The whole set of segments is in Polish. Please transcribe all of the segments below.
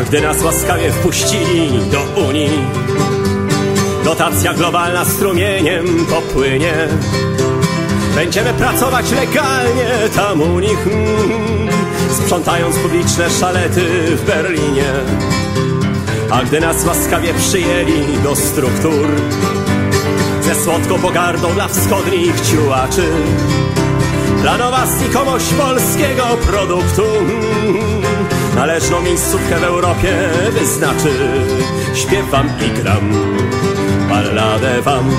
gdy nas łaskawie wpuścili do Unii. Dotacja globalna strumieniem popłynie. Będziemy pracować legalnie tam u nich, mm, sprzątając publiczne szalety w Berlinie. A gdy nas łaskawie przyjęli do struktur, ze słodką pogardą dla wschodnich ciułaczy, dla nowa znikomość polskiego produktu mm, Należną miejscówkę w Europie wyznaczy. Śpiewam i gram, balladę wam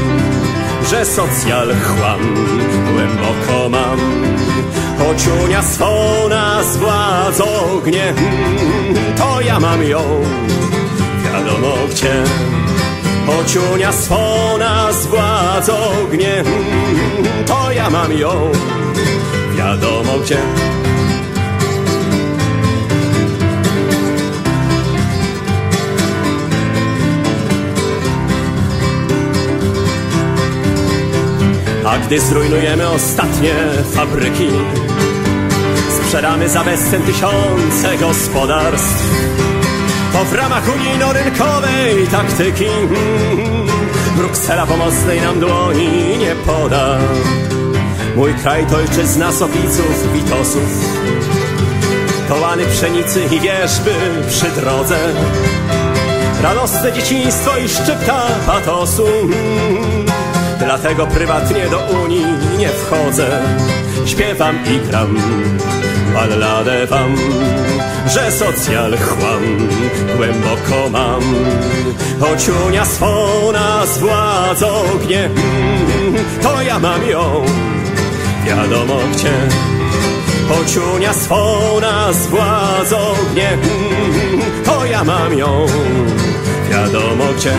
Że socjal chłam głęboko mam. Choć Unia swą nas władzą gnie To ja mam ją, wiadomo gdzie. Choć Unia swą nas władzą gnie To ja mam ją wiadomo gdzie. A gdy zrujnujemy ostatnie fabryki, sprzedamy za bezcen tysiące gospodarstw, to w ramach unijno-rynkowej taktyki Bruksela pomocnej nam dłoni nie poda. Mój kraj to ojczyzna sowiców, witosów Kołany pszenicy i wierzby przy drodze. Radosne dzieciństwo i szczypta patosu Dlatego prywatnie do Unii nie wchodzę Śpiewam i gram balladę wam Że socjal chłam głęboko mam Choć Unia swą nas władzą gnie To ja mam ją wiadomo gdzie. Choć Unia swą nas władzą gnie, to ja mam ją, wiadomo gdzie.